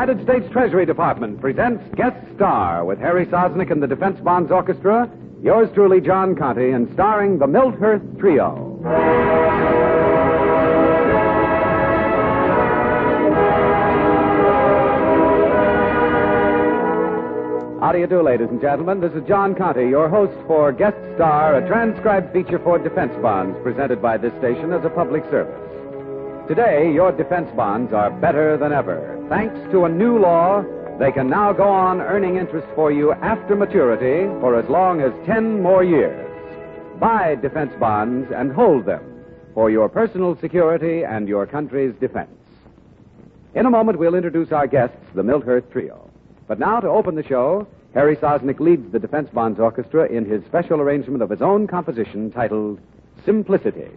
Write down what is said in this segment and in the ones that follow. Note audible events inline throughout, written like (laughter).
United States Treasury Department presents Guest Star with Harry Sosnick and the Defense Bonds Orchestra, yours truly, John Conte, and starring the Milt Herth Trio. How do you do, ladies and gentlemen? This is John Conte, your host for Guest Star, a transcribed feature for defense bonds presented by this station as a public service. Today, your defense bonds are better than ever. Thanks to a new law, they can now go on earning interest for you after maturity for as long as 10 more years. Buy defense bonds and hold them for your personal security and your country's defense. In a moment, we'll introduce our guests, the Milt Herth Trio. But now, to open the show, Harry Sosnick leads the Defense Bonds Orchestra in his special arrangement of his own composition titled Simplicity.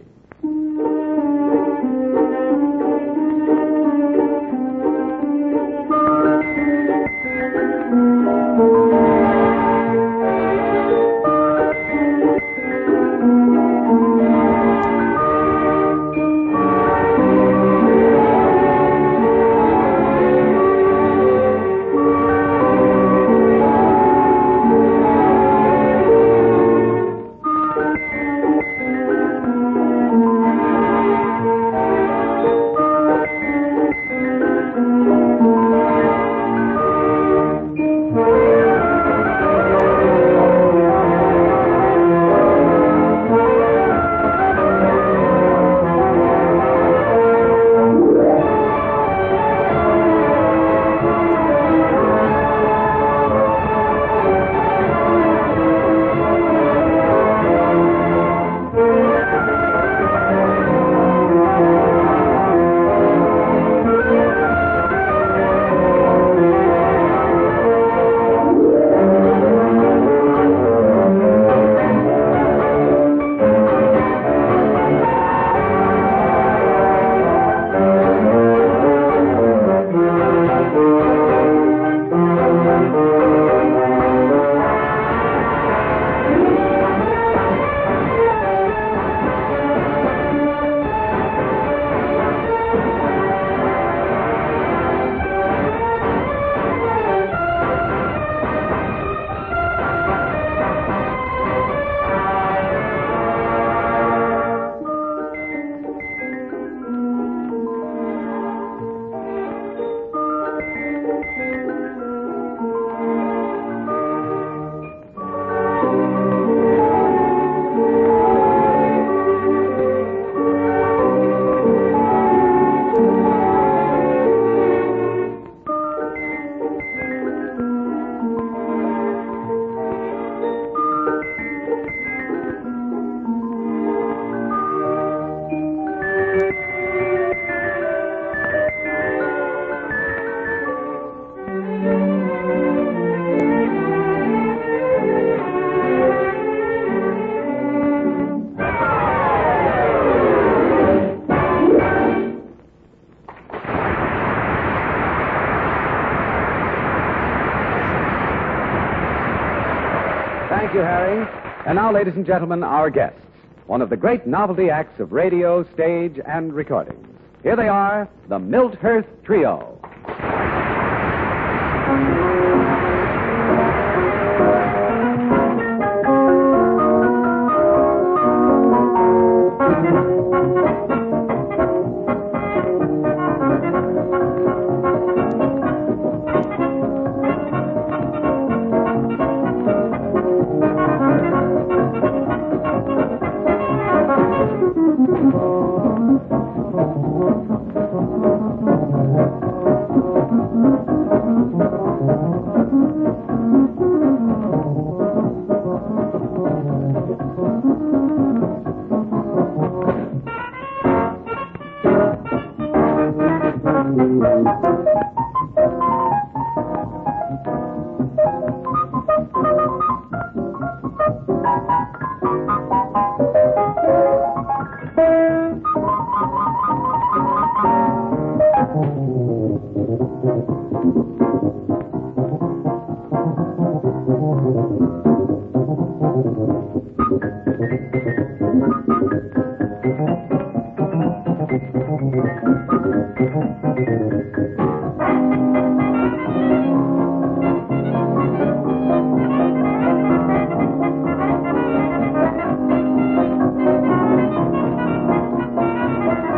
And now, ladies and gentlemen, our guests. One of the great novelty acts of radio, stage, and recordings. Here they are, the Milt Herth Trio.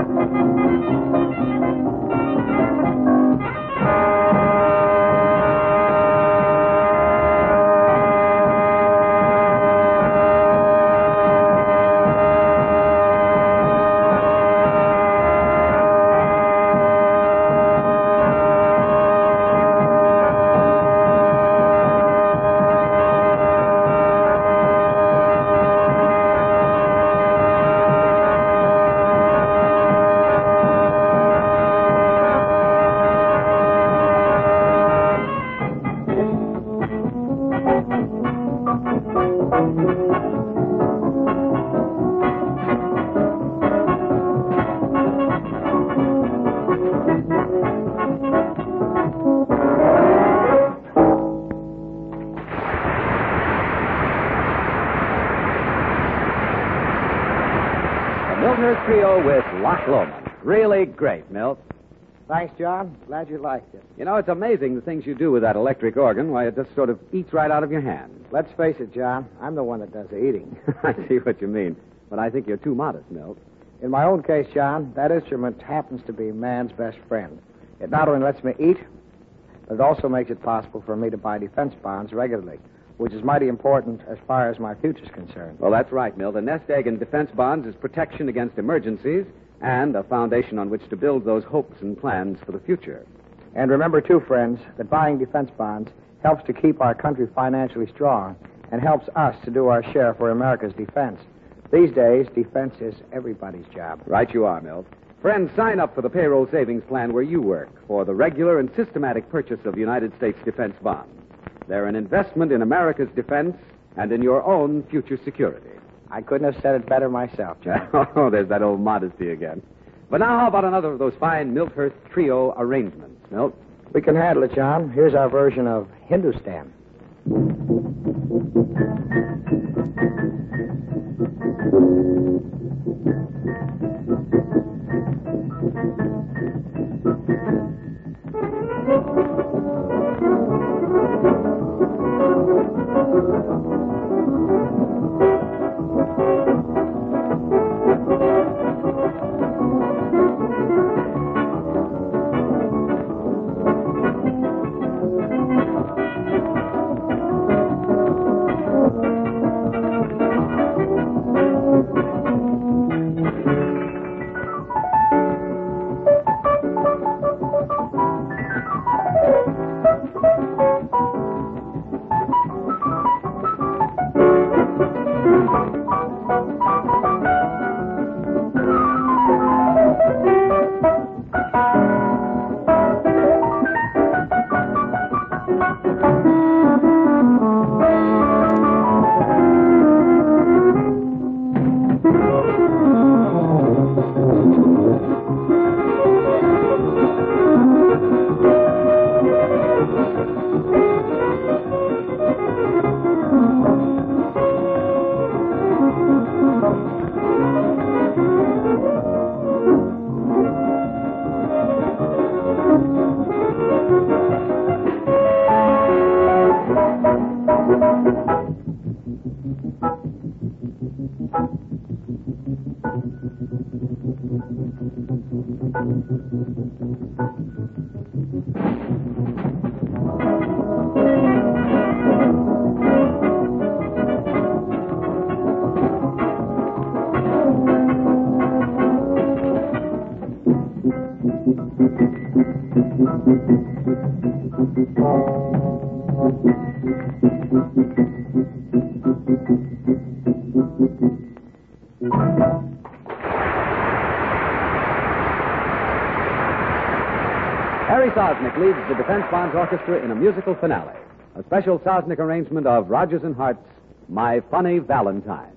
Thank you. Milt Herth Trio with Loch Lomond. Really great, Milt. Thanks, John. Glad you liked it. You know, it's amazing the things you do with that electric organ. Why, it just sort of eats right out of your hand. Let's face it, John. I'm the one that does the eating. (laughs) I see what you mean. But I think you're too modest, Milt. In my own case, John, that instrument happens to be man's best friend. It not only lets me eat, but it also makes it possible for me to buy defense bonds regularly, which is mighty important as far as my future's concerned. Well, that's right, Milt. The nest egg in defense bonds is protection against emergencies and a foundation on which to build those hopes and plans for the future. And remember, too, friends, that buying defense bonds helps to keep our country financially strong and helps us to do our share for America's defense. These days, defense is everybody's job. Right you are, Milt. Friends, sign up for the payroll savings plan where you work for the regular and systematic purchase of United States defense bonds. They're an investment in America's defense and in your own future security. I couldn't have said it better myself, John. (laughs) oh, there's that old modesty again. But now, how about another of those fine Milt Herth trio arrangements, Milt? We can handle it, John. Here's our version of Hindustan. Harry Leads the Defense Bonds Orchestra in a musical finale, a special Sosnick arrangement of Rodgers and Hart's My Funny Valentine.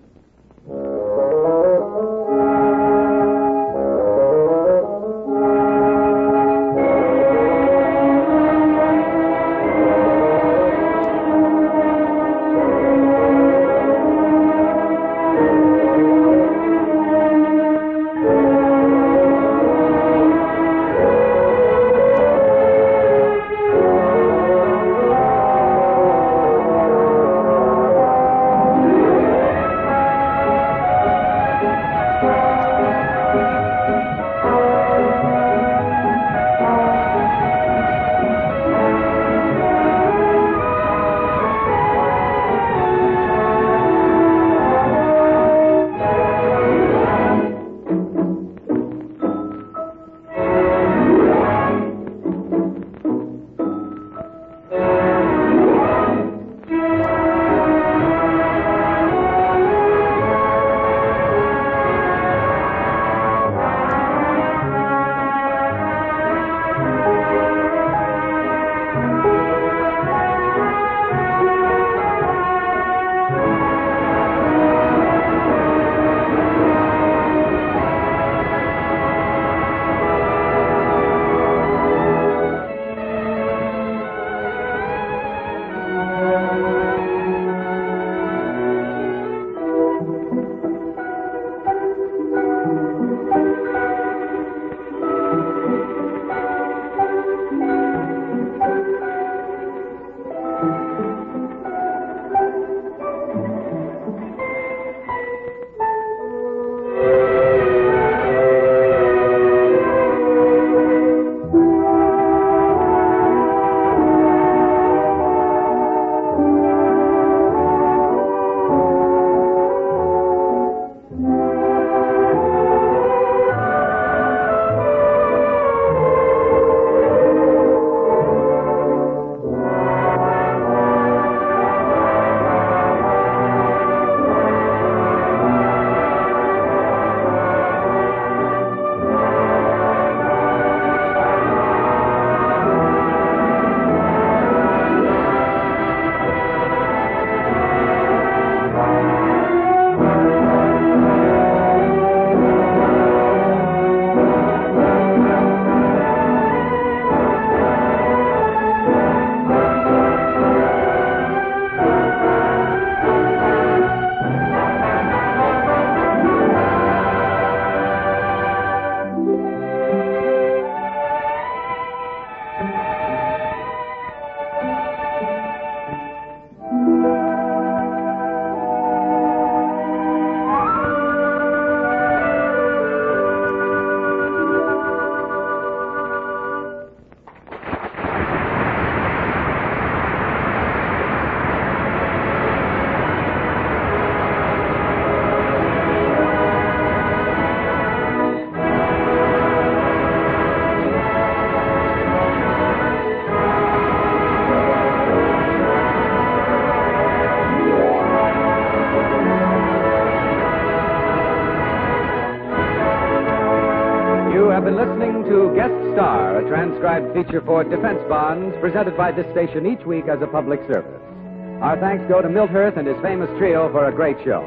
Listening to Guest Star, a transcribed feature for defense bonds presented by this station each week as a public service. Our thanks go to Milt Herth and his famous trio for a great show.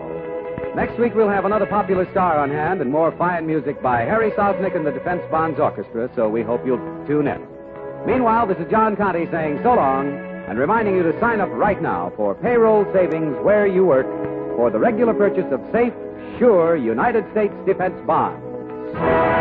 Next week, we'll have another popular star on hand and more fine music by Harry Sosnick and the Defense Bonds Orchestra, so we hope you'll tune in. Meanwhile, this is John Conte saying so long and reminding you to sign up right now for payroll savings where you work for the regular purchase of safe, sure United States defense bonds.